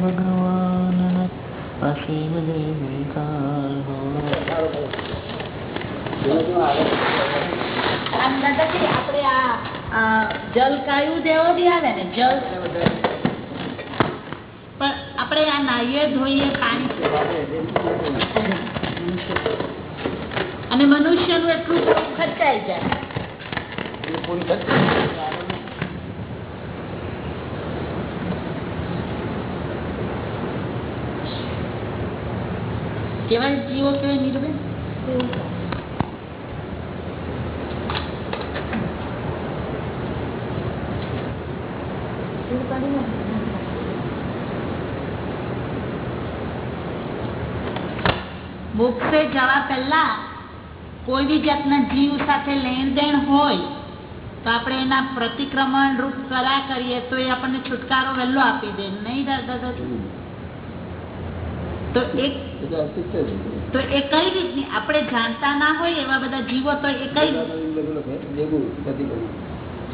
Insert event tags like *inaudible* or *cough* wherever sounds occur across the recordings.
ભગવાન અસીમ જય હો આપણે આ આ જલ કાયું દેવો આવે ને જલ પણ આપણે આ નાહીએ ધોઈએ પાણી અને મનુષ્યનું એટલું ખર્ચાઈ જાય કેવા જીવો કેવાય નીરુબેન મોક્ષે જવા પહેલા કોઈ બી જાતના જીવ સાથે લેણ દેણ હોય તો આપણે એના પ્રતિક્રમણ રૂપ કરા કરીએ તો એ આપણને છુટકારો વહેલો આપી દે. નહીં દાદા? તો એક તો એ કઈ રીતની? આપણે જાણતા ના હોય એવા બધા જીવો તો એ કઈ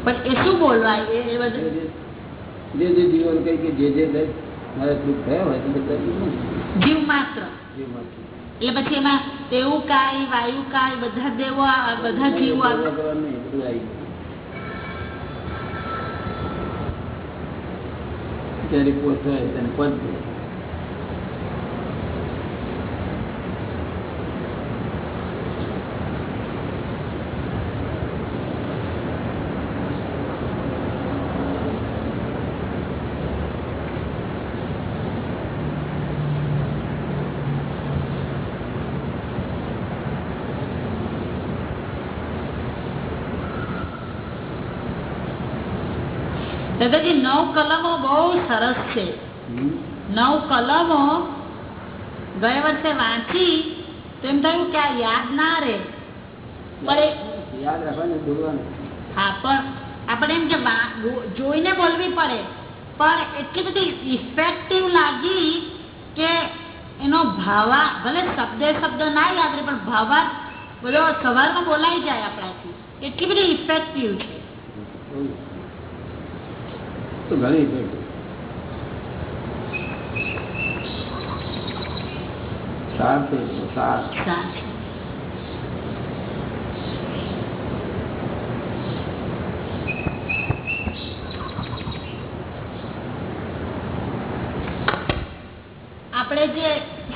પણ એ શું બોલવા એ એ બધું? જે જે જીવન કઈ કે જે જે કઈ દુઃખ થયા હોય જીવ માત્ર જીવ માત્ર. એટલે પછી એમાં તેવું કાય વાયુ કાય બધા દેવો બધા જીવો આવે ત્યારે હોય તેને પદ દે. દાદાજી નવ કલમો બહુ સરસ છે. નવ કલમો ગયા વર્ષે વાંચી તો એમ થયું કે આ યાદ ના રે પણ યાદ રાખવાનું બોલવાનું હા પણ આપણે એમ કે જોઈને બોલવી પડે. પણ એટલી બધી ઇફેક્ટિવ લાગી કે એનો ભાવા ભલે શબ્દે શબ્દ ના યાદ રહે પણ ભાવા બધો સવારમાં બોલાઈ જાય આપણાથી. એટલી બધી ઇફેક્ટિવ છે. ઘણી સાચું. આપણે જે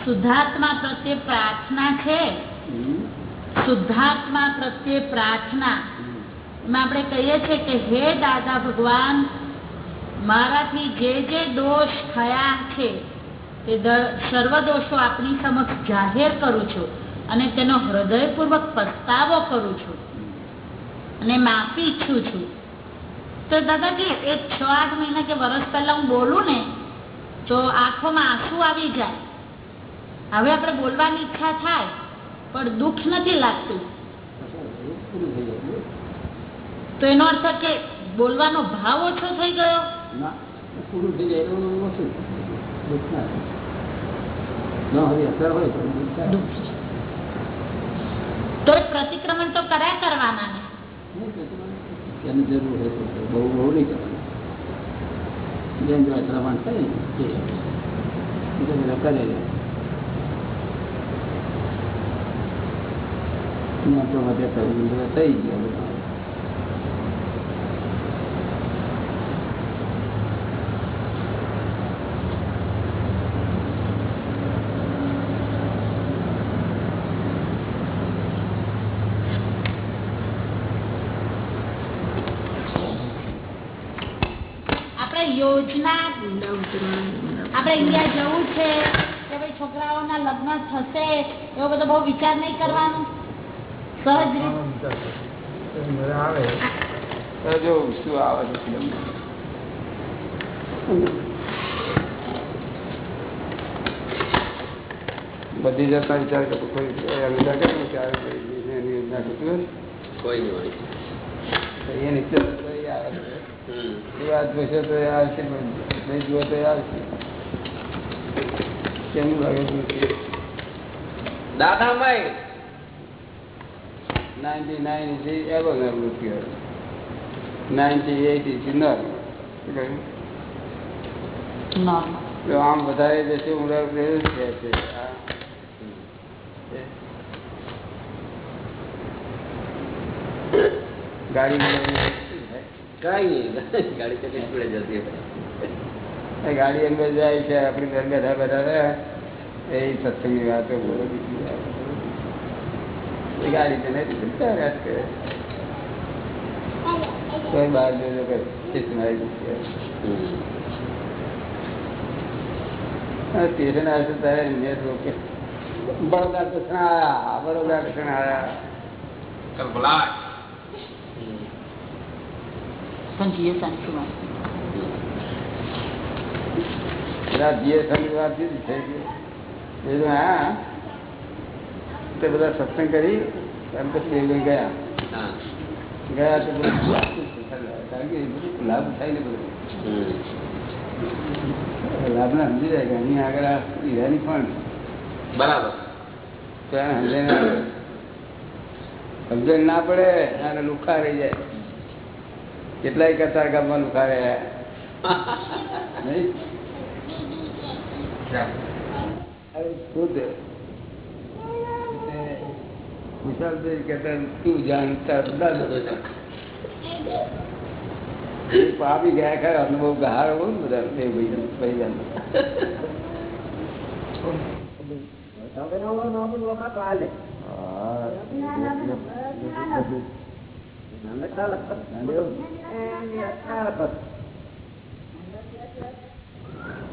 શુદ્ધાત્મા પ્રત્યે પ્રાર્થના છે. શુદ્ધાત્મા પ્રત્યે પ્રાર્થના એમાં આપણે કહીએ છીએ કે હે દાદા ભગવાન મારાથી જે જે દોષ થયા છે તે સર્વ દોષો આપની સમક્ષ જાહેર કરું છું અને તેનો હૃદયપૂર્વક પસ્તાવો કરું છું અને માફી ઈચ્છું છું. તો દાદાજી એક છ, આઠ મહિના કે વર્ષ પહેલા હું બોલું ને, તો આંખોમાં આંસુ આવી જાય. હવે આપણે બોલવાની ઈચ્છા થાય, પણ દુઃખ નથી લાગતું. તો એનો અર્થ કે બોલવાનો ભાવ ઓછો થઈ ગયો? પૂરું થઈ જાય ઓછું દુઃખ ના થાય. ન હવે અસર હોય તો તો પ્રતિક્રમણ તો કર્યા કરવાના ને. નહીં પ્રતિક્રમણ. એને જરૂર હોય બહુ બહુ નહીં કરવાનું. જેમ જો પ્રમાણ થાય ને તે બધા કરે ને તો વધે થઈ ગયા બધા આપણે યોજના આપણે ઇન્ડિયા જવું છે કે ભાઈ છોકરાઓના લગ્ન થશે એવો બધો બહુ વિચાર નહીં કરવાનો? સહજ રીતે. જો શું આવે છે ફિલ્મ બધી જાતના વિચાર કરતો કોઈ વિચાર કરે ને ત્યારે કોઈ એની યોજના કરતું હોય? કોઈ નહીં હોય. તો એ નીચે તો એ આવે છે. એ વાત જોશે તો એ આવશે પણ નહીં જુઓ તો એ આવશે કેમનું લાગે છે? દાદાભાઈ. નાઇન્ટી નાઇન ઇઝ એવો નર્વસ કહેવાય નાઇન્ટી એઇટ ઇઝ નર્વ શું કહ્યું નોર્મલ જો આમ વધારે જશે ઊંડા ઉતરે જ રહે છે. આ. ગાડી કઈ નહીં ગાડી તો સ્પીડે જતી હોય એ ગાડી અંદર જાય છે આપણી ઘર બેઠા બેઠા રહે. એ સત્સંગની વાતો બોલો બીજી વાતો બોલો. એ ગાડી તો નથી ચાલ્યા જ કરે. કોઈ બહાર જોજો કે સ્ટેશન આવી જશે. સ્ટેશન આવશે તારે નેટ રોકે બરોડા કૃષ્ણ આયા. બરોડા કૃષ્ણ આયા. પણ જીએસ આની વાત બધા GSM વાત જુદી છે એ તો હા. તે બધા સત્સંગ કરી એમ પછી ગયા. ગયા તો કારણ કે બધું લાભ થાય ને બધું. લાભ ને સમજી જાય કે અહીં આગળ આ હીરાની પણ. બરાબર. ત્યાં સમજાય ના સમજણ ના પડે અને લુખા રહી જાય. કેટલાય કતાર ગામમાં લુખા રહ્યા. *laughs* નહીં? ખુદ વિશાલભાઈ કહેતા તું જાણતા દાદા પાપી ગયા ખરા અનુભવ ગહાર હોય ને બધા બે ભાઈ ભાઈ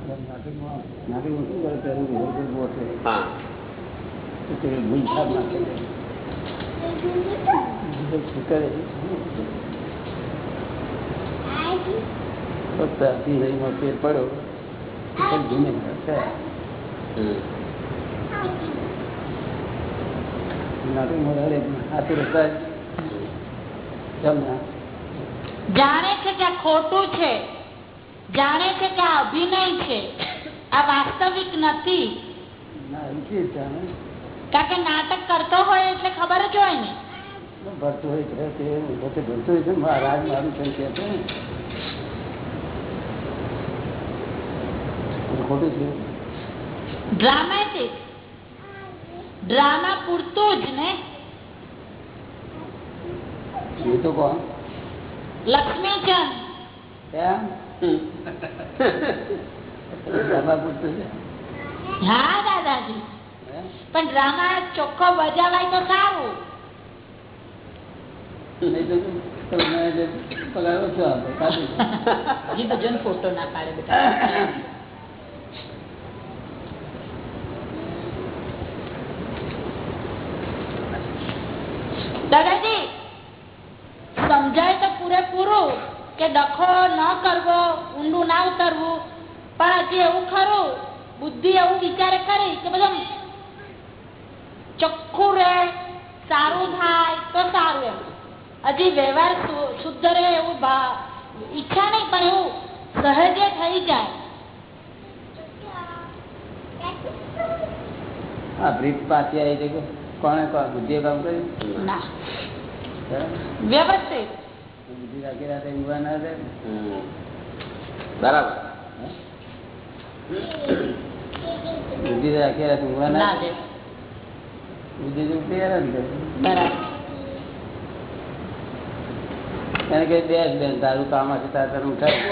ફેર પડ્યો ચાલ જાણે છે કે ખોટું છે. જાણે છે કે આ અભિનય છે. આ વાસ્તવિક નથી. એમ કારણ કે નાટક કરતો હોય એટલે ખબર જ હોય ને. ભરતો હોય છે તે પોતે ભરતો હોય છે. મહારાજ મારું. એ ખોટું છે ડ્રામેટિક ડ્રામા પૂરતું જ ને. એ તો કોણ? લક્ષ્મીચંદ. હા દાદાજી. પણ ડ્રામા ચોખ્ખો બજાવાય તો સારું. તો ફોટો ના પાડે બધા. દાદાજી સમજાય તો પૂરેપૂરું. કે ડખો ન કરવો ઊંડું ના ઉતરવું. પણ હજી એવું ખરું બુદ્ધિ એવું વિચારે ખરી કે બધું ચોખ્ખું રહે સારું થાય તો સારું એમ. હજી વ્યવહાર શુદ્ધ રહે એવું ઈચ્છા નહીં પણ એવું સહજે થઈ જાય. બ્રીફ પાછી આવી છે કે કોણે બુદ્ધિએ કામ કર્યું? ના. વ્યવસ્થિત. બુદ્ધિ રાખી રાતે ઊંઘવા ના દે બરાબર. બુદ્ધિ રાખી રાતે ઊંઘવા ના જ એને કઈ બેસ બેન તારું કામ હશે તારે તને ઉઠાડી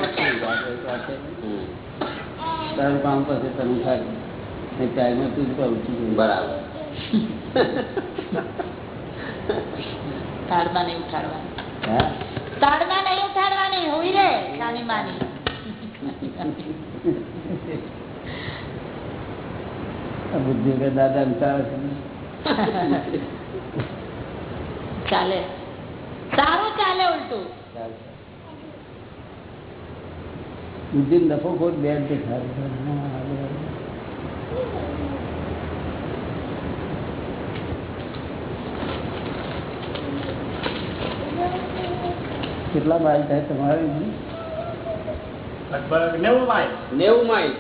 તારું કામ પછી તને ઉઠાડી ટાઈમે તું જ કહું બરાબર. તાળમાં નહીં ઉઠાડવાની. હા? તાળમાં નહીં ઉઠાડવાની હોય રે નાની માની બુદ્ધિ દાદા ચાલે. સારું ચાલે ઉલટું. બુદ્ધિ નફો ખોટ બે જ દેખાય છે. હા, બરાબર. કેટલા માઇલ થાય તમારે નેવું માઇલ.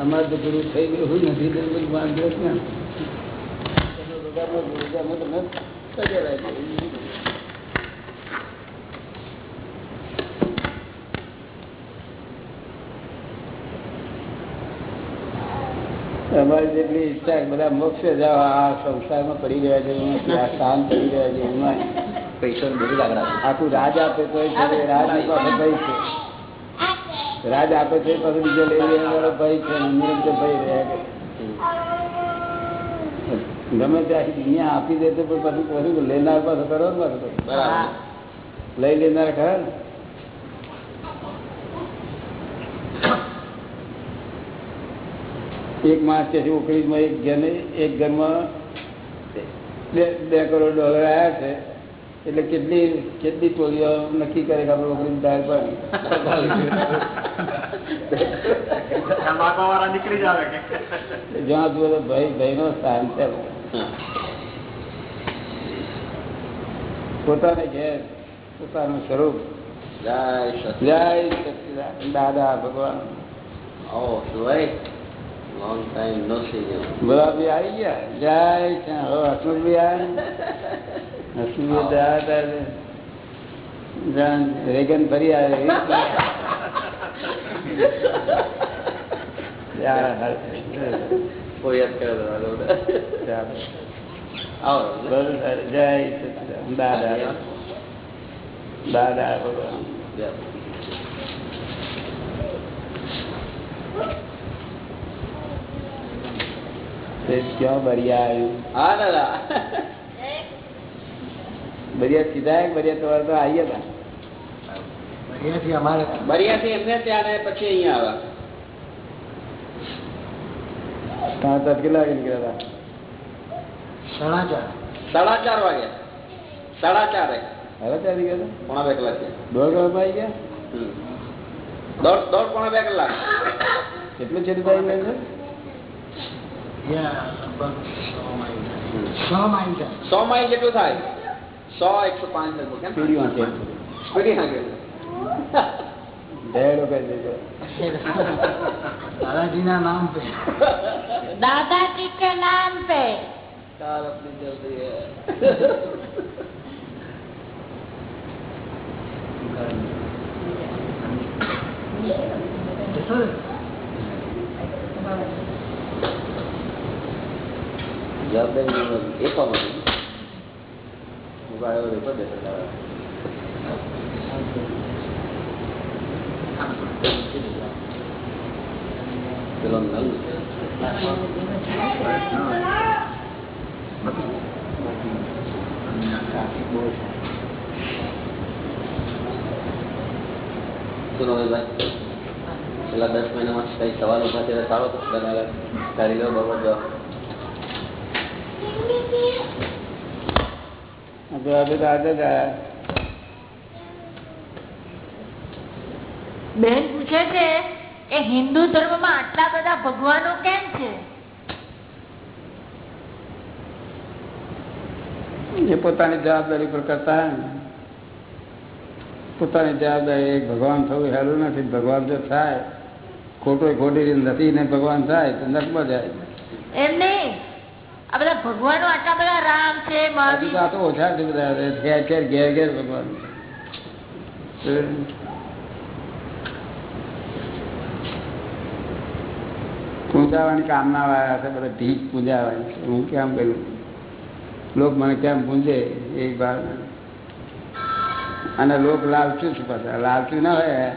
અમારે તો ગુરુ થઈ ગયું નથી તો બધું વાંધો જ ના. તમે બધામાં ગુરુજામાં તમે કર્યા રાખો. અમારી જેટલી ઈચ્છા બધા મોક્ષે જાઓ આ સંસારમાં પડી રહ્યા છે એમાં આ શાંત પડી રહ્યા છે એમાં પૈસા બધું લાગડા આખું રાજ આપે તો રાજ પાસે ભય છે. રાજ આપે છે પછી બીજો લઈ લેવાનો ભાઈ છે નિરંતર ભાઈ રહ્યા કે ગમે ત્યાં દુનિયા આપી દે તો પણ પછી પછી લેનાર પાછો કરો ને પાછો લઈ લેનાર ખરા એક માસ કે ઉકળીમાં એક ઘર એક ઘરમાં બે બે કરોડ ડોલર આવ્યા છે. એટલે કેટલી કેટલી ચોરીઓ નક્કી કરે કે આપણે ઓકળી દાળ પણ નીકળી જાવે જ્યાં જુઓ તો ભય ભયનો સ્થાન છે. પોતાને ઘેર પોતાનું સ્વરૂપ. જય. જય દાદા ભગવાન. ઓ Suhail. Time no see you. આવી ગયા? જાય શ્યામ. હવે હસમુખભાઈ આવ્યા હસમુખભાઈ જયા હતા જાણ રેગન ફરી આવે. દાદા દાદા ભગવાન Yeah. તે ક્યાં બરિયા આવ્યું હા દાદા બરિયા સીધા એક બરિયા તમારે તો આવી હતા અહીંયાથી અમારે બરિયાથી એમને ત્યાં ને પછી અહીંયા આવ્યા ત્યાં તો કેટલા વાગે નીકળ્યા સાડા ચાર સાડા ચાર વાગે સાડા ચારે હતા હવે ત્યાં નીકળ્યા પોણા બે કલાક છે હતા દોઢ કલાકમાં આવી ગયા હમ. દોઢ દોઢ પોણા બે કલાક કેટલું છેલ્લું ટાઈમ લે છે ત્યાં લગભગ સો માઇલ જેટલું થાય સો એકસો પાંચ દાદાજી ના નામ પે દાદાજી કે નામ જવાબદારી એક વાનું મુકાયો રેકો દે દાદા પેલો નલ છેલ્લા દસ મહિનામાં કઈ સવાલ ઊભા છે સારો તો, બનાવે. કાઢી લો, બરોબર જવાબ. તો બેન પૂછે છે કે હિન્દુ ધર્મમાં આટલા બધા ભગવાનો કેમ છે? એ પોતાની જવાબદારી પર કરતા પોતાની જવાબદારી ભગવાન થવું હેલું નથી. ભગવાન જો થાય ખોટો ખોટી નથી ને ભગવાન થાય તો નકમાં જાય. એમ નહીં. આ બધા ભગવાનો આટલા બધા રામ છે ઓછા છે બધા ઘેર ઘેર ઘેર ઘેર ભગવાન. પૂંજાવાની કામના વાળા છે, બધા ભીખ પૂંજાવાની હું કેમ કર્યું લોક મને કેમ પૂંજે એ ભાવના. અને લોક લાલચું છે પાછા. લાલચું ના હોય,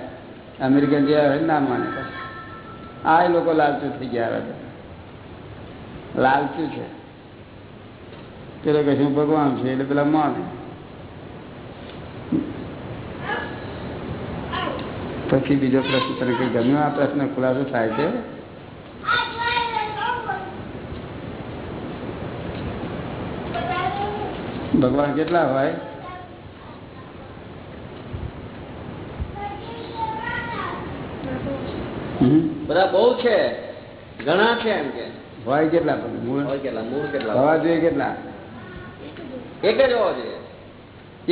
અમેરિકન જે હોય ના માને. આ લોકો લાલચું થઈ ગયા હતા. લાલચું છે. પેલો કહે હું ભગવાન છે એટલે પેલા માને. પછી બીજો પ્રશ્ન તને કઈ ગમ્યો આ પ્રશ્ન ખુલાસો થાય છે. ભગવાન કેટલા હોય? બધા બહુ છે. ઘણા છે એમ કે. હોય કેટલા મૂળ? હોય કેટલા? મૂળ કેટલા? હવા જોઈએ કેટલા? એક જ હોવો જોઈએ.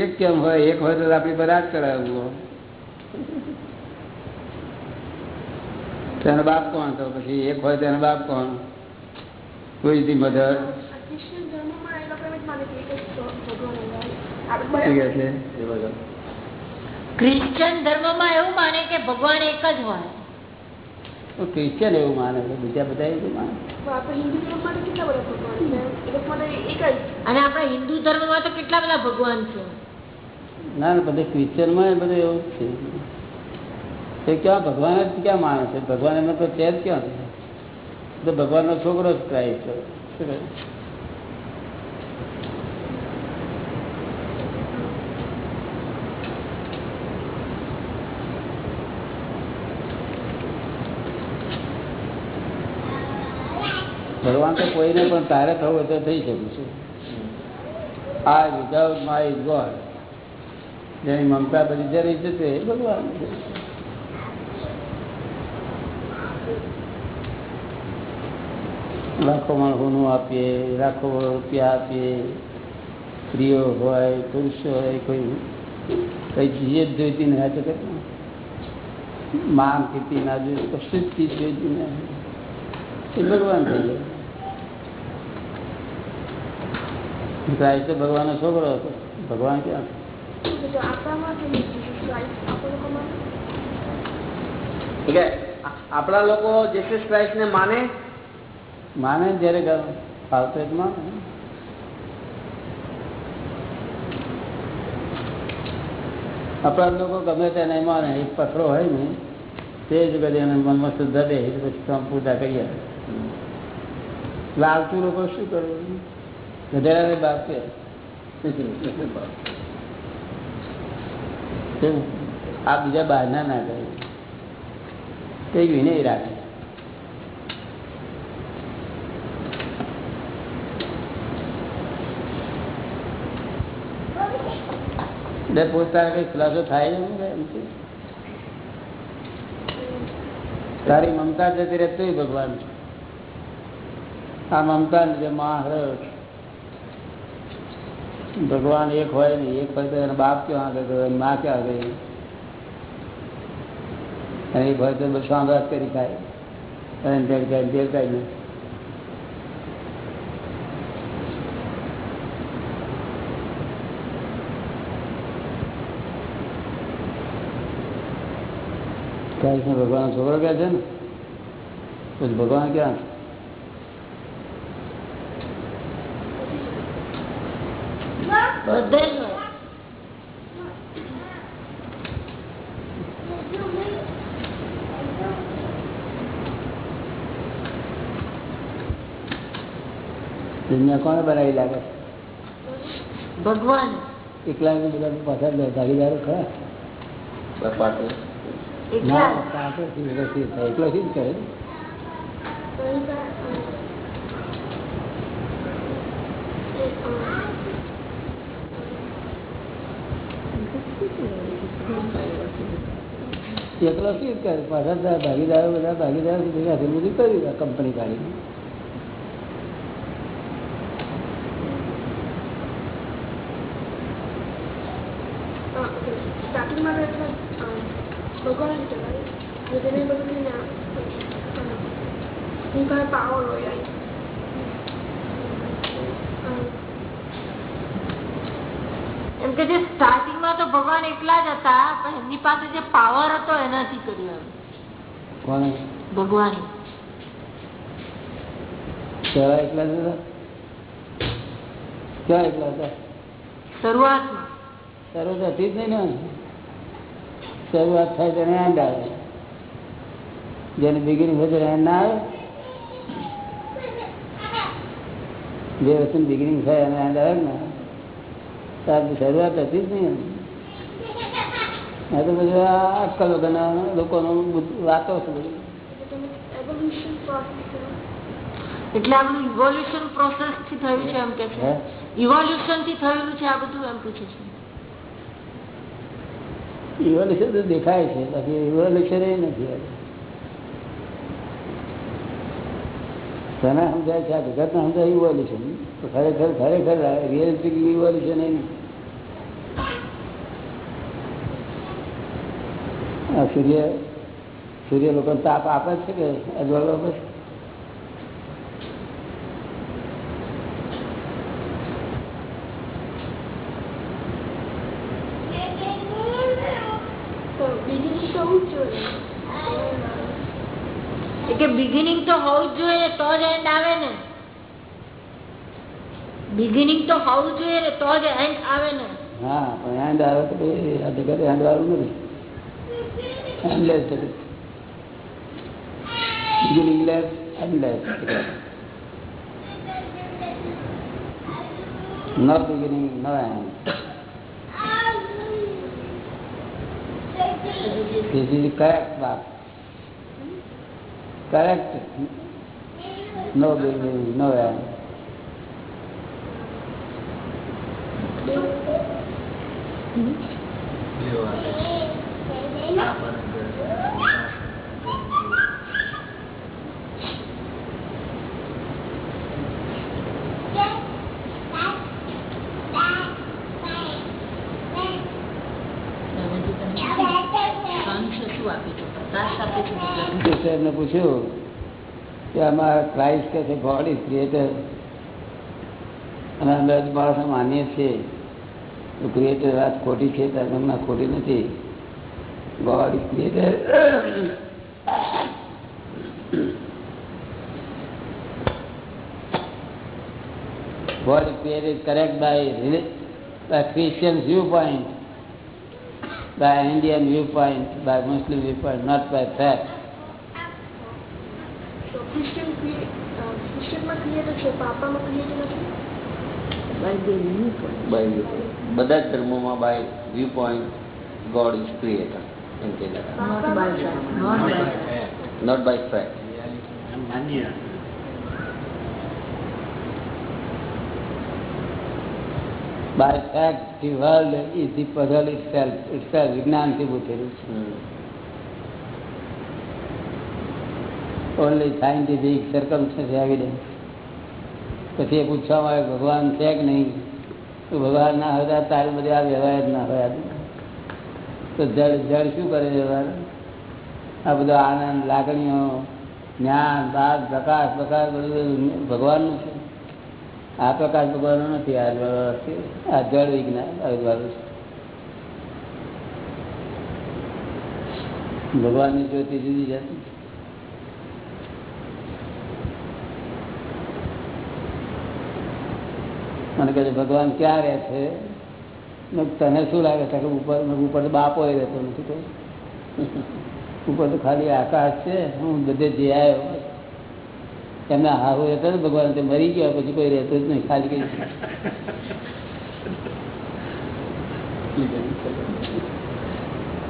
એક કેમ હોય એક હોય તો આપણી પર રાજ કરાવવું તેનો બાપ કોણ? તો પછી એક હોય તેનો બાપ કોણ? કોઈ ધી મધર. ક્રિશ્ચન ધર્મમાં એવું માને કે ભગવાન એક જ હોય. તો ક્રિશ્ચિયન એવું માને છે બીજા બધા એવું માને અને આપણા હિન્દુ ધર્મમાં તો કેટલા બધા ભગવાન છે? ના ના બધે ક્રિશ્ચિયનમાં એ બધું એવું જ છે. એ ક્યાં ભગવાન જ ક્યાં માને છે? ભગવાન એમનો તો છે જ ક્યાં? તો ભગવાનનો છોકરો જ ક્રાઇસ્ટ છે. શું કહે? ભગવાન તો કોઈને પણ તારે થવું તો થઈ શકું છું આ વિધાઉટ માય ગોડ જેની મમતા બધી જરી જશે એ ભગવાન લાખો માણસોનું આપીએ, લાખો રૂપિયા આપીએ, સ્ત્રીઓ હોય, પુરુષો હોય, કોઈ કઈ ચીજ જોઈતી નહીં આ જગતમાં. માંગ કીધી ના જોઈએ કશું જ ચીજ જોઈતી નહીં. એ ભગવાન થઈ જાય. ક્રાઇસ્ટ ભગવાનનો છોકરો હતો ભગવાન ક્યાં શું છે તો આપણામાં કેમ જીસસ ક્રાઇસ્ટ આપણા લોકોમાં કે આપણા લોકો જીસસ ક્રાઇસ્ટ ને માને માને ને જયારે ગા- ફાવતું હોય તો માને આપણા લોકો ગમે તેને માને એક પથરો હોય ને તે જ કદી એને મનમાં શુદ્ધ દે એટલે પછી કામ પૂજા કરીએ લાલતું લોકો શું કરવું આ બીજા બહારના ના કરે તે વિનય રાખે. એટલે પોતાને કઈ ખુલાસો થાય ને તારી મમતા જતી રહેતી ભગવાન. આ મમતા ને જે હરખ ભગવાન એક હોય ને એક હોય તો એનો બાપ ક્યાં આગળ ગયો, એની માં ક્યાં ગઈ? અને એક હોય તો બધું સાંભળાત કરી ખાય. અને તેલ કાંઈ તેલ કાંઈ નહીં કૃષ્ણ ભગવાન છોકરો ક્યાં છે ને? પછી ભગવાન ક્યાં? છે? બધે જ હોય દુનિયા કોને બનાવી લાગે ભગવાન એકલા ને બધા પાછળ ભાગીદારો ખરા. એકલા એકલો જ કરે તો અહીં પર, અમ, એક, અમ, એકલો શું કરે? પાછા ભાગીદારો બધા ભાગીદારો ભેગા થઈને બધું કર્યું કંપની કાઢી એમ કે જે સ્ટાર્ટિંગમાં તો ભગવાન એકલા જ હતા પણ એમની પાસે જે પાવર હતો એનાથી કર્યું એમ. ભગવાન. પહેલા એકલા જ હતા? ક્યાં એકલા હતા? શરૂઆતમાં. શરૂઆત હતી જ નહીં ને? શરૂઆત થાય તેને એન્ડ આવે. જેને બિગિનિંગ હોય તેને એન્ડ ના આવે. જે વસ્તુ બિગિનિંગ થાય એને એન્ડ આવે ને. શરૂઆત હતી જ નહીં આ તો બધું બધાના લોકોનો વાતો છે એટલે ઇવોલ્યુશન પ્રોસેસથી થયું છે એમ કે છે. ઇવોલ્યુશનથી થયેલું છે આ બધું એમ પૂછે છે. ઇવોલ્યુશન તો દેખાય છે બાકી ઇવોલ્યુશન એ નથી. તને સમજાય છે? આ જગતને સમજાય ઇવોલ્યુશન ખરેખર ખરેખર રિયલિસ્ટિક ઇવોલ્યુશન એ નથી આ સૂર્ય સૂર્ય લોકો તાપ આપે છે કે અજવાળો આપે છે? કે બિગિનિંગ તો હોવું જ જોઈએ તો જ એન્ડ આવે ને. બિગિનિંગ તો હોવું જોઈએ ને તો જ એન્ડ આવે ને. હા પણ એન્ડ આવે તો આ જગત એન્ડ વાળું નથી. and less degree. Beginning less and less degree. No beginning, no end. This is correct one. Correct. No beginning, no end. Mm -hmm. એમને પૂછ્યું કે આમાં ક્રાઇસ્ટ કે છે ક્રિએટર અને અમે માણસો માનીએ છીએ. ક્રિએટર વાત ખોટી છે ત્યારે એમના ખોટી નથી. God is created. God is created correct by, by Christian viewpoint, by Indian viewpoint, by Muslim viewpoint, not by fact. ક્રિએ- અ, ક્રિશ્ચિયનમાં ક્રિએટર છે પાપામાં ક્રિએટર નથી બાય બધા જ ધર્મોમાં by viewpoint God is creator એમ કે not by fact By fact, the world is the puzzle itself. Itself વિજ્ઞાનથી પૂછેલું છે ઓનલી સાયન્ટિફિક સર્કમસ્ટન્સ એવિડન્સ પછી એ પૂછવામાં આવે ભગવાન છે કે નહીં ભગવાન ના હોય તો તારી બધી વ્યવહાર ના હોય. તો જળ જળ શું કરે છે આ બધો આનંદ, લાગણીઓ, જ્ઞાન બાદ પ્રકાશ પ્રકાશ બધું ભગવાનનું છે. આ પ્રકાશ ભગવાનનો નથી, આ જળ વિજ્ઞાન ભગવાનની જ્યોતિ જુદી જતી મને કહે ભગવાન ક્યાં રહે છે? તને શું લાગે? છે કે ઉપર ઉપર તો બાપો રહેતો નથી કોઈ. ઉપર તો ખાલી આકાશ છે. હું બધે જે આવ્યો એમના હારું રહેતો ને ભગવાન, તે મરી ગયા પછી કોઈ રહેતો જ નહીં, ખાલી કઈ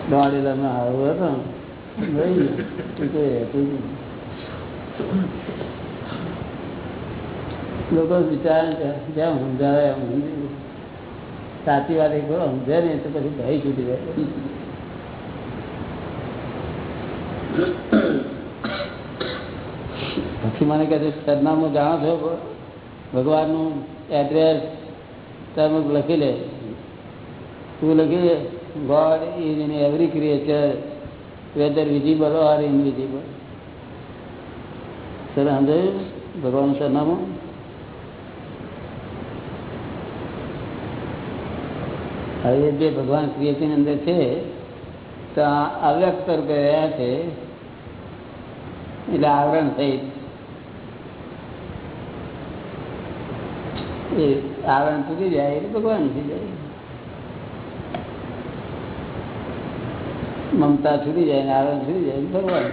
દોડેલા એમના હાહુ હતો. કોઈ રહેતું જ નહીં. લોકો વિચારે કેમ સમજાવે એમ સમજી. સાચી વાત એક બોલો સમજે ને તો પછી ભય છૂટી જાય. પછી મને કહે છે, સરનામું જાણો છો? ભગવાનનું એડ્રેસ તમે લખી લે. તું લખી લે. God is in every creature whether visible or invisible sir સમજાયું? ભગવાનનું સરનામું? હવે જે ભગવાન ક્રિએશન અંદર છે, તો અવ્યક્ત રૂપે રહ્યા છે? એટલે આવરણ સહિત. એ આવરણ તૂટી જાય એટલે ભગવાન થઈ જાય. મમતા છૂટી જાય ને આવરણ છૂટી જાય ભગવાન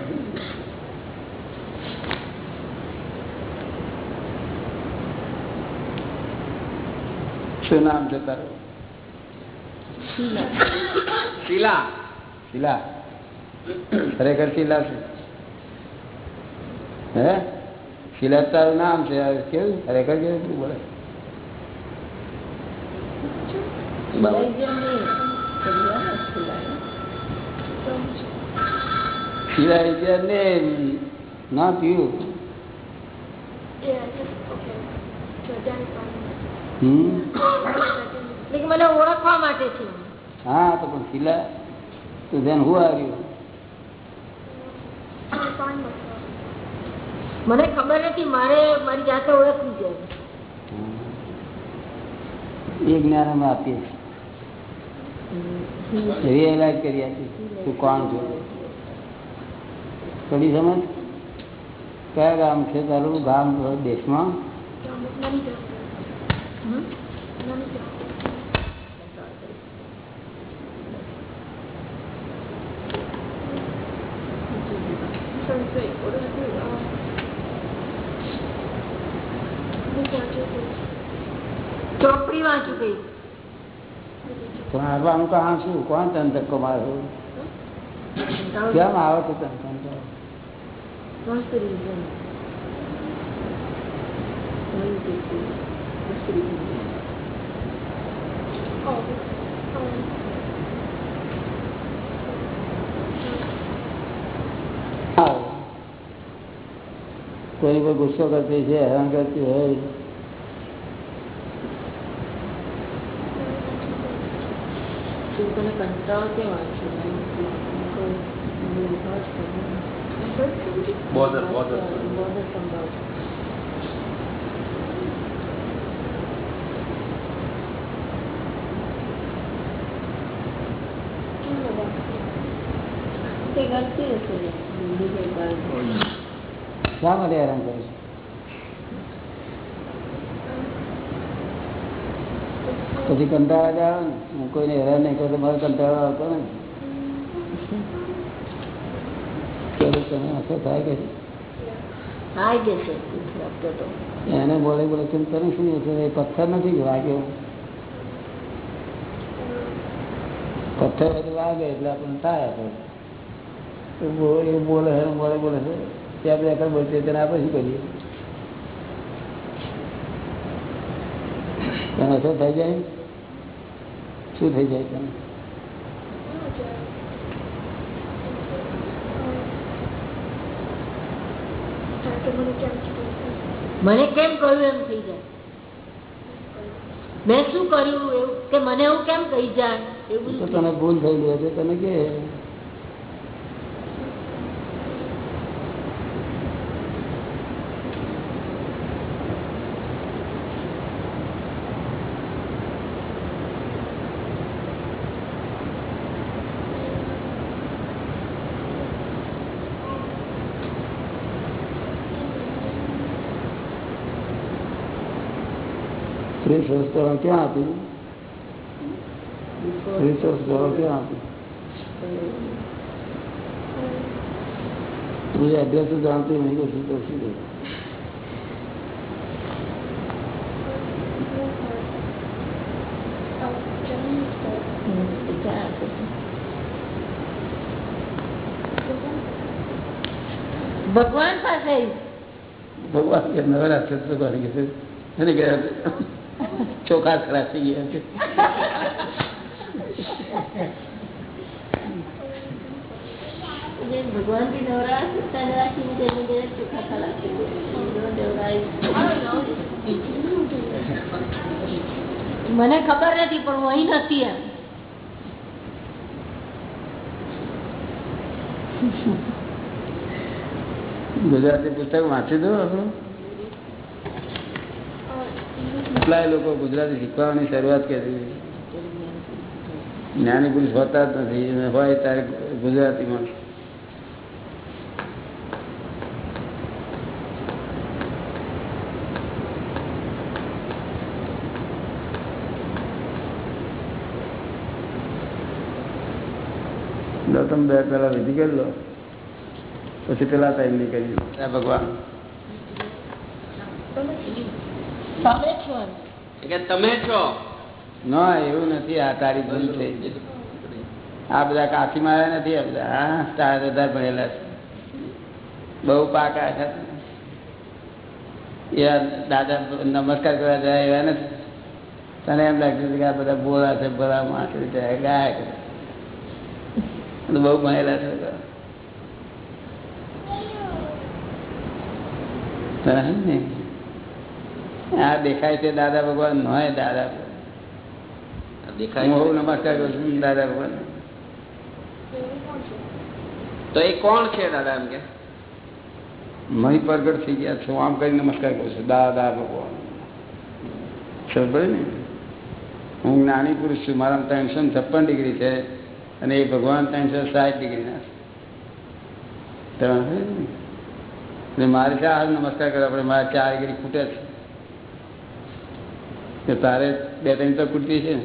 શું નામ છે તારું? શીલા. શીલા. ખરેખર શીલા છે. હે? શીલા તારું નામ છે. કેવું? ખરેખર કેવું? બોલે? Sheela is name not you મને ઓળખવા માટે છે. હા તો પણ શીલા તું ધ્યાન હું આવ્યું મને ખબર નથી મારે મારી જાતે ઓળખવી છે. એ જ્ઞાન અમે આપીએ રિયલાઇઝ કરી આપીએ તું કોણ છો? થોડી સમજ? કયા ગામ છે તારું? ગામ દેશમાં ગામ નાની ગામ હમ? નાની ગામ સંશય ઓળખ હું વાંચું છું ચોપડી વાંચું કઈ? તો હારવાનું કામ શું કોણ તને ધક્કો માર્યો? કેમ આવે છે આવો. કોઈ ગુસ્સો કરતી છે હેરાન કરતી હોય. તું તને કંટાળો કેમ આવે છે? કોઈ ઊભા જ કરો. Bother, bother. Bother સંભાળ. તે કરતી હશે ને. બીજું કંઈ કારણ નહીં. શા માટે હેરાન કરે છે પછી કંટાળા જ આવે ને. હું કોઈને હેરાન નહીં કરતો મારે કંટાળો આવતો ને ત્યારે તને અસર થાય કે આવી જશે કુછ વખતે તો. એને બોલે બોલે કેમ તને શું અસર એ પથ્થર નથી વાગ્યો પથ્થર પછી વાગે એટલે આપણને થાય આપણે તો બો- એ બોલે છે ને બોલે બોલે છે તે આપણે એકલ બોલતી તેને આપણે શું કરીએ? તને અસર થઈ જાય શું થઈ જાય તમે મને કેમ કહ્યું એમ થઈ જાય? મેં શું કર્યું એવું? કે મને એવું કેમ કહી જાય? એવું તો તને ભૂલ થયેલી હશે તને કે? શ્રી સંસ્થા ક્યાં આપી રિસર્ચ સંસ્થા ક્યાં આપી શું કહે? હમ, તો ક્યાં હશે? ભગવાન પાસે ભગવાન કે નવરા છે તો ભગવાન કે છે એને ગયા ચોખા ખરાશી ગયા. ભગવાનથી નવરાશ રાખીને ચોખા. મને ખબર નથી પણ હું અહીં નથી એમ. ગુજરાતી પુસ્તક વાંચી દો આપણું. કેટલાય લોકો ગુજરાતી શીખવાની શરૂઆત કરી. જ્ઞાની પુરુષ હોતા જ નથી હોય ત્યારે ગુજરાતીમાં. તમે બે પેલા વિધિ કરી લો, પછી પેલા ટાઈમની કરી લો. ભગવાન તમે છો એમ. કે તમે છો? ના એવું નથી આ તારી ભૂલ થઈ આ બધા કાકી માર્યા નથી આ બધા હા તારા બધા ભરેલા છે. બહુ પાકા છે. દાદા નમસ્કાર કરવા જાય એવા નથી. તને એમ લાગતું કે આ બધા બોલા છે ભલા માણસ ગાય કરે બહુ ભણેલા છે તને સમજ ને? આ દેખાય છે દાદા ભગવાન નોય દાદા દેખાય હું નમસ્કાર કરું છું દાદા ભગવાન. તો એ કોણ છે દાદા એમ કે? મહી પ્રગટ થઈ ગયા છું આમ કરી નમસ્કાર કરું છું. દાદા ભગવાન. ખબર ને? હું જ્ઞાની પુરુષ છું મારા ત્રણસો છપ્પન ડિગ્રી છે અને એ ભગવાન ત્રણસો સાઠ ડિગ્રીના છે. એટલે મારે ચાર નમસ્કાર કરો આપણે મારે ચાર ડિગ્રી ખૂટે છે. કે તારે બે ત્રણ તો કુર્તી છે. ને?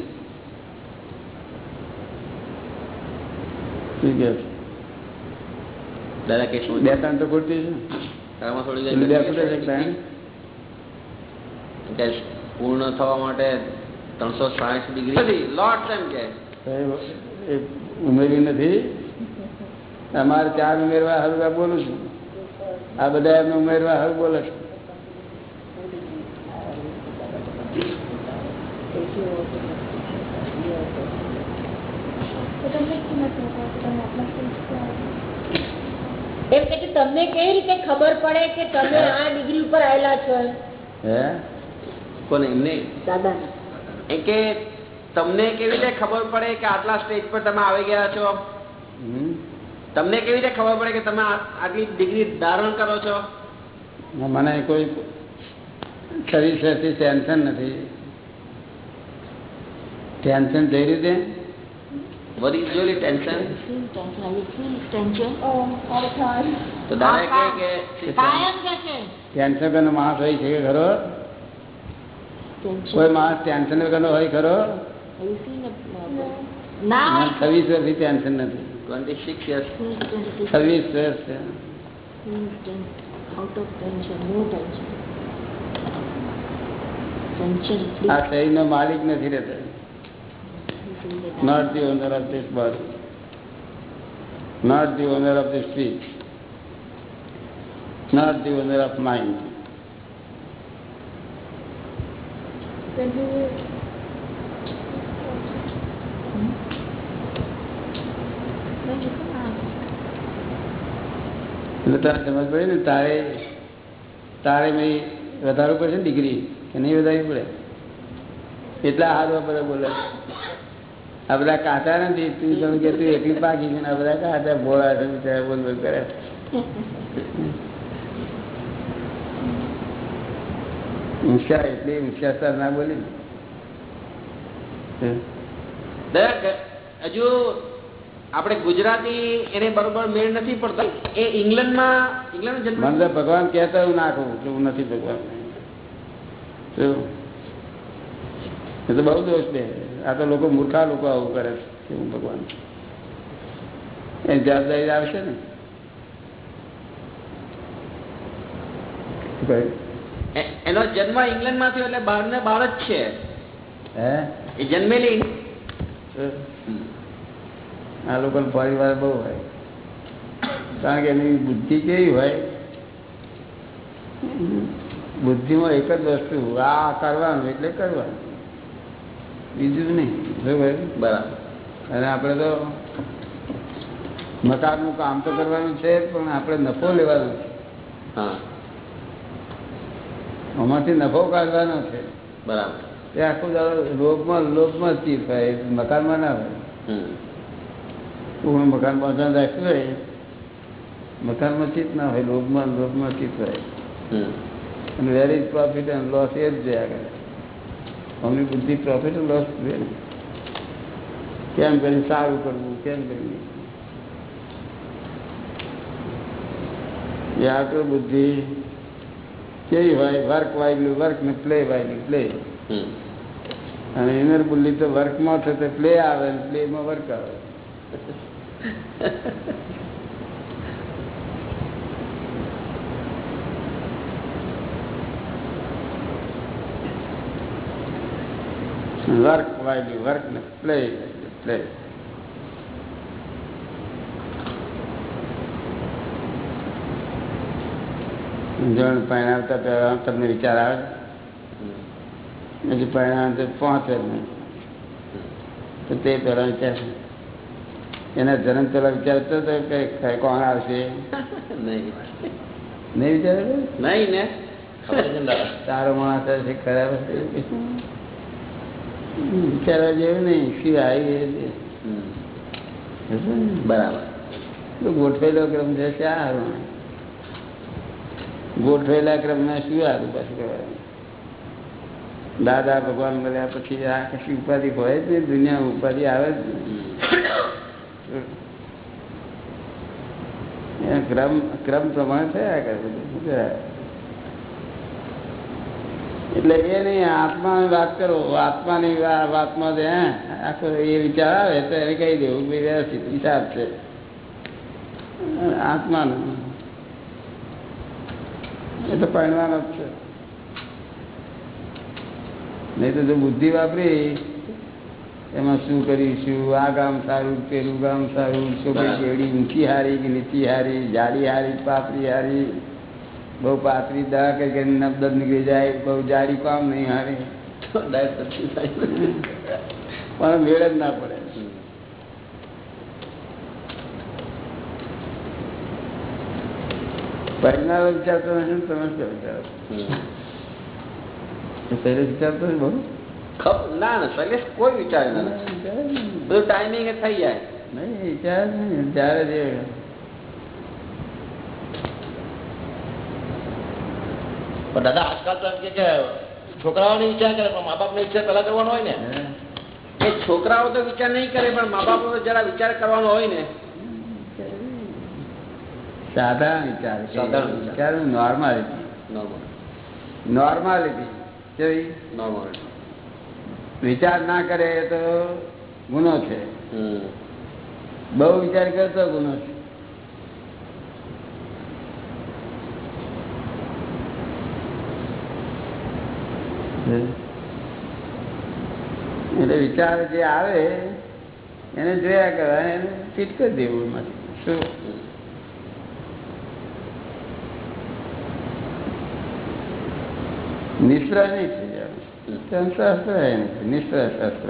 દાદા કે શું? બે ત્રણ તો કુર્તી છે. બે છે પૂર્ણ થવા માટે ત્રણસો સાઠ ડિગ્રી. લોટ એમ કે. ઉમેર્યું નથી. અમારે ચાર ઉમેરવા હરવા બોલું છું. આ બધા એમને ઉમેરવા હર બોલે છે તો તમને કિંમત ન હોય તો તમે આટલા સ્ટેજ પર આવ્યા. એમ કે તમને કેવી રીતે ખબર પડે કે તમે આ ડિગ્રી ઉપર આવેલા છો હે? કોને એમને? દાદા. એ કે તમને કેવી રીતે ખબર પડે કે આટલા સ્ટેજ પર તમે આવી ગયા છો? તમને કેવી રીતે ખબર પડે કે તમે આટલી ડિગ્રી ધારણ કરો છો? મને કોઈ શરીર વર્ષથી ટેન્શન નથી. ટેન્શન થઈ રહ્યું tension? Tension. I feel tension Oh, all the time. તો દાદા કહે કે કાયમ કે છે. ટેન્શન વગરનો માણસ હોય છે ખરો? કોઈ માણસ ટેન્શન વગરનો હોય ખરો? ના છવ્વીસ વર્ષથી ટેન્શન નથી. ટ્વેન્ટી સિક્સ યર્સ છવ્વીસ વર્ષ છે. આ શરીરનો માલિક નથી રહેતો. Not the owner of this body, not the owner of the speech, not the owner of mind. એટલે તારે સમજ પડે ને તારે તારે મેં વધારવું પડશે ને ડિગ્રી કે નહીં વધારવી પડે એટલા હાથ બધા બોલે આ બધા કાચા નથી. તું તમે કે તું એટલી પાકી છે આ બધા કાચા ભોળા છે બિચારા બોલ બોલ કરે. ઊંચા એટલે ઊંચા ના બોલી હજુ આપણે ગુજરાતી એને બરોબર મેળ નથી પડતો. એ ઇંગ્લેન્ડમાં ઇંગ્લેન્ડ જન્મ મને ભગવાન કહેતા હું નાખું કે હું નથી ભગવાન. એ તો બહુ દોષ દે આ તો લોકો મૂર્ખા લોકો આવું કરે છે ભગવાન એ એની જવાબદારી આવશે ને. એનો જન્મ ઇંગ્લેન્ડમાં થયો એટલે બાર ને બાર જ છે. હે? એ જન્મેલી? આ લોકો પરિવાર બહુ હોય. કારણ કે એની બુદ્ધિ કેવી હોય? બુદ્ધિમાં એક જ વસ્તુ આ કરવાનું એટલે કરવાનું. બીજું નહીં. બરાબર. અને આપણે તો મકાનનું કામ તો કરવાનું છે પણ આપણે નફો લેવાનો છે. હા. આમાંથી નફો કાઢવાનો છે. બરાબર. એ આખું દાડો લોભમાં લોભમાં ચીજ હોય મકાનમાં ના હોય. હું મકાન બાંધવાનું રાખ્યું હોય મકાનમાં ચીત ના હોય લોભમાં લોભમાં ચીત હોય અને વેર પ્રોફિટ એન્ડ લોસ એ જ જોયા કરે અમની બુદ્ધિ પ્રોફિટ લોસ. કેમ કરી સારું કરવું કેમ કરી એ તો બુદ્ધિ કેવી હોય? વર્ક વાયલું વર્ક ને પ્લે વાયલું પ્લે અને ઇનર બુદ્ધિ તો વર્કમાં છે તો પ્લે આવે ને પ્લેમાં વર્ક આવે. *laughs* વર્ક વાયલું વર્ક ને પ્લે પ્લે જણ પરિણામતા પહેલા તમને વિચાર આવે પછી પરિણામ પહોંચે જ નહીં. તો તે પહેલા વિચાર એના જન્મ પહેલા વિચારતો હતો કે કોણ આવશે? નહીં. નહીં વિચારે? નહીં ને. સારો માણસ હશે ખરાબ હશે. વિચારવા જેવું નહીં શું આવી બરાબર. ગોઠવેલો ક્રમ છે સારું. ગોઠવેલા ક્રમમાં શું પાછું કરવાનું દાદા ભગવાન મળ્યા પછી આ કશી ઉપાધિ હોય જ નહીં દુનિયા ઉપાધિ આવે જ ક્રમ ક્રમ પ્રમાણે થયા કરે બધું. શું? એટલે એ નહીં આત્માની વાત કરો આત્માની વાતમાં જે આખો એ વિચાર આવે તો એને કહી દેવું વ્યવસ્થિત વિચાર છે. આત્માનું. એ તો પરિણામ જ છે. નહીં તો જો બુદ્ધિ વાપરી એમાં શું કરીશું આ ગામ સારું પેલું ગામ સારું શું. કેવડી ઊંચી હારી કે નીચી હારી જાડી હારી પાપડી હારી? બહુ પાતળી દા કરી કરીને નબદબ નીકળી જાય બહુ જાડી કામ નહીં હારી ડાયરેક્ટ પછી થાય. પણ મેળ જ ના પડે. પરિણામ વિચારતો નથી ને તમે શું વિચારો? હમ. એ પહેલે વિચારતો નથી બહુ? ખપ ના ના શૈલેષ કોઈ વિચાર ના. બધું ટાઈમિંગ થઈ જાય. નહીં વિચાર નહીં. ત્યારે જે પણ દાદા આજકાલ તો એમ કે છોકરાઓને વિચાર કરે પણ મા બાપને વિચાર પેલા કરવાનો હોય ને. એ છોકરાઓ તો વિચાર નહીં કરે પણ મા બાપ જરા વિચાર કરવાનો હોય ને. સાધારણ વિચાર સાધારણ વિચાર. નોર્માલિટી નોર્મલ નોર્માલિટી કેવી નોર્મલ વિચાર ના કરે એ તો ગુનો છે. હમ. બહુ વિચાર કરે તો ગુનો છે. એટલે વિચાર જે આવે, એને જોયા કરવા એને ફિટ કરી દેવું શું? નિશ્રય નહીં શાસ્ત્ર નિશ્રય શાસ્ત્ર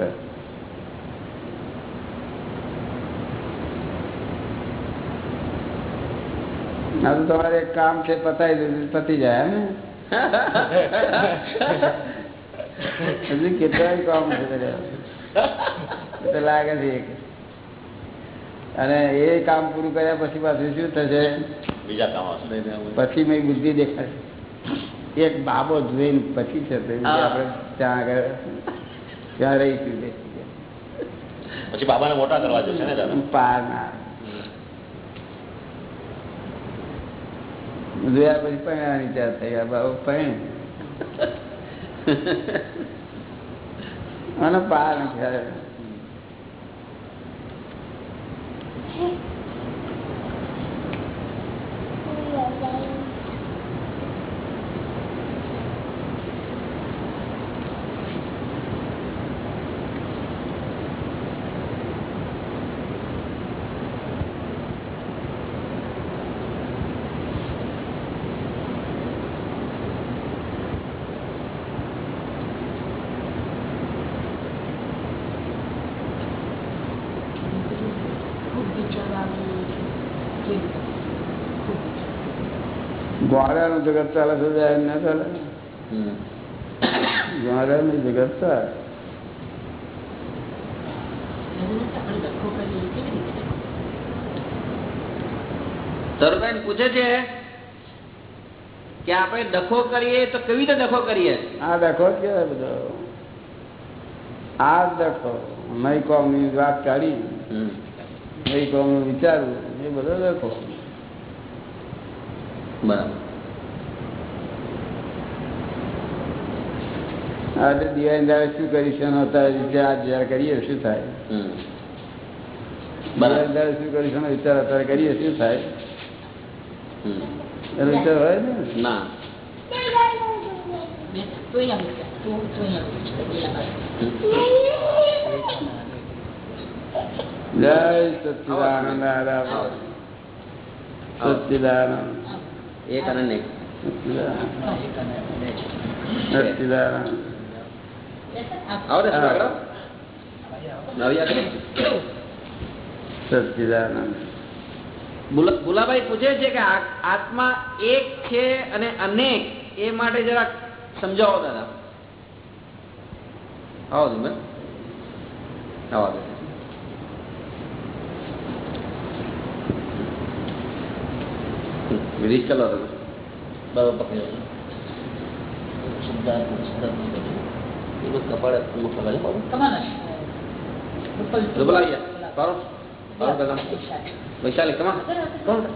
તમારે કામ છે પતાવી દીધું પતી જાય ને? *laughs* હજુ કેટલાય કામ છે લાગે છે અને એ કામ પૂરું કર્યા પછી પાછું શું થશે? બીજા કામ પછી મેં બુદ્ધિ દેખાશે. એક બાબો જોઈને પછી છે આપણે ત્યાં આગળ ત્યાં રહીશું. પછી બાબાને મોટા કરવા જશે ને પાર ના જોયા પછી પણ થઈ આ બાબુ પરણ. અને પાર નથી આવે. ખૂબ વિચારો આવે છે. ખૂબ ગોળાનું જગત ચાલે છે જાય ના ચાલે. ગોળાનું જગત ચાલે. તરુબેન પૂછે છે કે આપણે ડખો કરીએ તો કેવી રીતે ડખો કરીએ? આ ડખો જ કહેવાય બધો. આ ડખો નહીં કોમની વાત કાઢી. નહીં કોમનું વિચારવું એ બધો ડખો બરાબર. આજે દિવાળી દાડે શું કરીશું વિચાર જયારે કરીએ શું થાય? દિવાળી શું કરીશું વિચાર અત્યારે કરીએ શું થાય? એનો વિચાર હોય ને? ના. જય એક અને એક સચ્ચિદાનંદ આવો ને શું આગળ નવી આગળ સચ્ચિદાનંદ ભુલાભાઈ પૂછે છે કે આત્મા એક છે અને અનેક એ માટે જરા સમજાવો દાદા. આવો તમે આવો દાદા. ચલો તમે. બરાબર પકડી બધું. એમાં કપાળ રૂપલ આવી ગયા પારો પારો દાદા Ash. વૈશાલી કમા કોણ કરું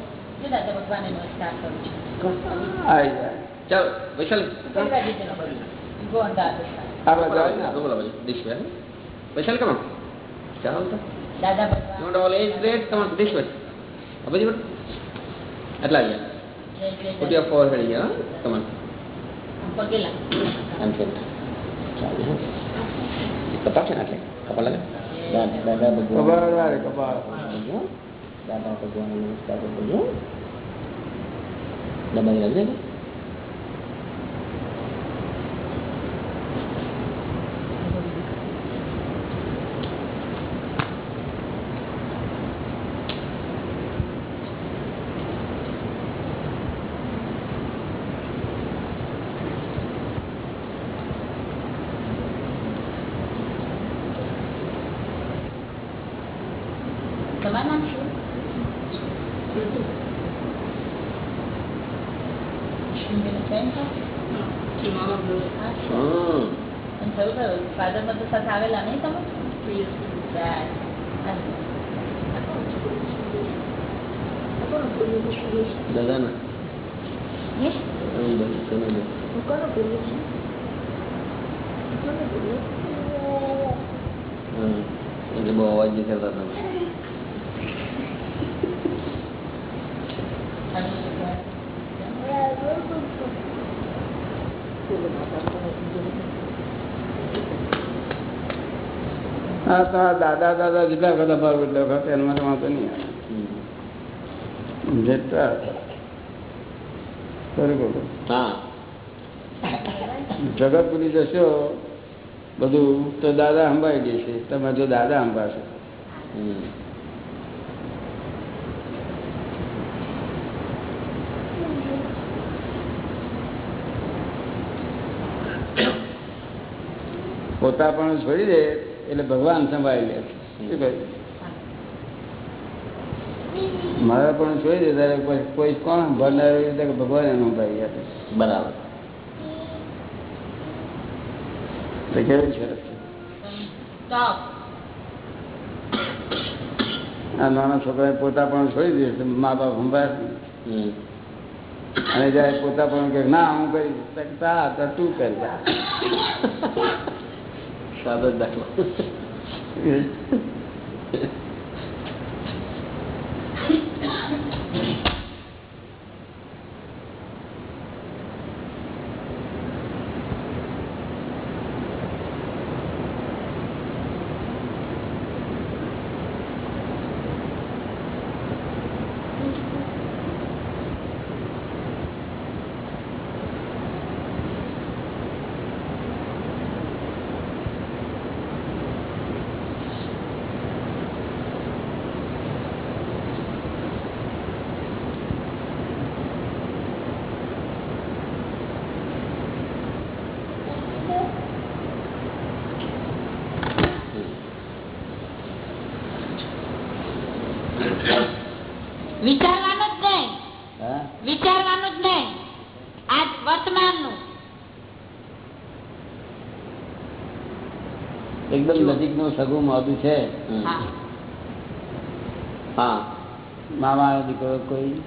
આવી ચાલો વૈશાલી બાજુ ચલો? આવી? વૈશાલી. દાદા ભગવાન want all age grade? Come on, this way. આ બાજુ બોલો. આટલા અહીંયા. જય જય Put દાદા. your forehead here, huh? Come on. પગે લાગ. આમ છે. ચાલો, huh? કપાળ છે ને આટલે? કપાળ લાગે? દા- દાદા ભગવાન કપાળ વાળે, કપાળ. દાદા ભગવાન નમસ્કાર કરજો દબાઈ લાગે ને તમારું નામ શું? શ્રીમતીનું બેન છો? હા, શું? હમ અને થયું થયું. Father mother સાથે આવેલા નહીં તમે? Right. દાદા ના હે? કોનો બોલ્યો છે કોનો બોલ્યો હમ. એટલે બહુ અવાજ કરતા તમે હા તમારા દાદા દાદા જેટલા વખત અપાવ એટલા વખત એના માટે વાંધો નહીં આવે. જેટલા બરોબર. હા. જગત ભૂલી જશો. બધું તો દાદા સંભાળી દેશે તમે તો દાદા સંભાળશો. પોતા પણ છોડી દે એટલે ભગવાન સંભાળી લે. શું મારા પણ છોડી દે ત્યારે કોઈ કોણ? કે ભગવાન એનું ભાઈ આપે. બરાબર તો કેવું સરસ છે Stop. આ નાના છોકરાએ પોતા પણ છોડી દે મા બાપ સંભાળે. અને જ્યારે પોતા પણ કે ના હું કરી શકતા તો તું કરતા. સાદો દાખલો વિચારવાનું જ નહીં હા વિચારવાનું જ નહીં આજ વર્તમાનનું નજીકનું સગું મોઢું છે? હા. મામા દીકરો કોઈ?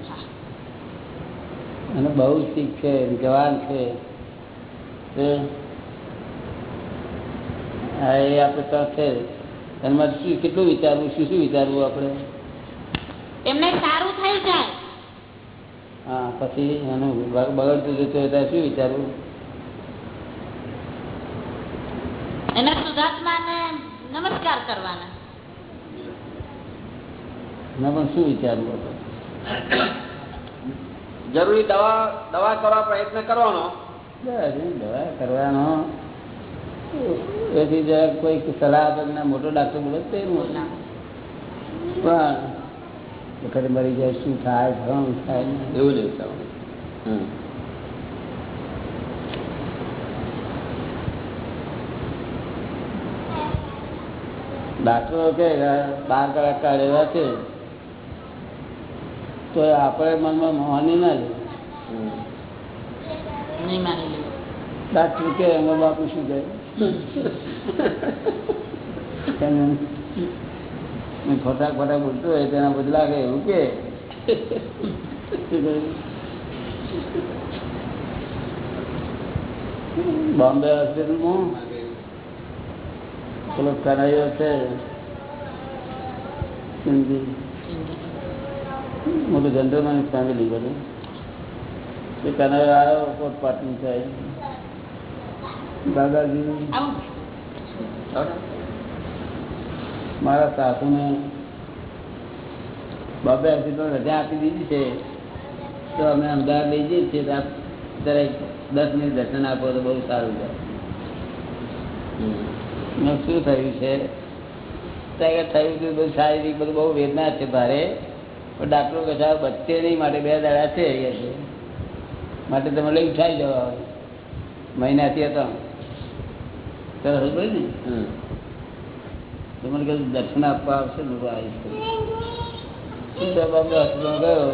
અને બહુ શીખ છે જવાન છે. એ આપણે તો છે. એમાં શું કેટલું વિચારવું શું શું વિચારવું આપણે? એમને સારું થઈ જાય. હા પછી એનું બગડતું જતું હોય શું વિચારવું? એના સુધાત્માને નમસ્કાર કરવાના. પણ શું વિચારવું જરૂરી દવા દવા કરવા પ્રયત્ન કરવાનો. દવા કરવાનો. એથી કોઈ સલાહ આપે ના મોટો ડાક્ટર બોલે તે પણ વખતે મરી જાય શું થાય શું થાય એવું નહીં ડાક્ટરો કે બાર કલાક કાઢેલા છે તો આપણે મનમાં માની ના ડાક્ટર કે એમાં બાપુ શું કહે? એને ખોટા ખોટા બોલતો હોય તેના બદલા કે એવું કે. બોમ્બે હોસ્પિટલમાં પેલો કરાયો છે સિંધી મોટું જનરલ ફેમિલી બધું એ કનાયો આવ્યો કોટ પાટણ સાહેબ દાદાજી આવું મારા સાસુને બાબે હોસ્પિટલ રજા આપી દીધી છે તો અમે અમદાવાદ લઈ જઈએ છીએ તો આપ ત્યારે દસ મિનિટ દર્શન આપો તો બહુ સારું છે મેં શું થયું છે? થયું હતું બધું શારીરિક બધું બહુ વેદના છે ભારે. પણ ડાક્ટરો કશા છે બચશે નહીં માટે બે દાડા છે માટે તમે લઈ ઉઠાઈ જવા મહિનાથી હતા. સરસ ભાઈ ને. તમને કહ્યું દર્શન આપવા આવશે લોકો આવીશ. ગયો